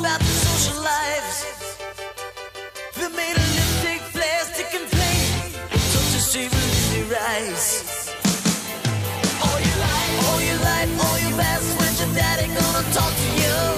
about the social lives. They made a lipstick, plastic, and plain. Touch the shaven in their eyes. All your life, all your life, all your best when your daddy gonna talk to you?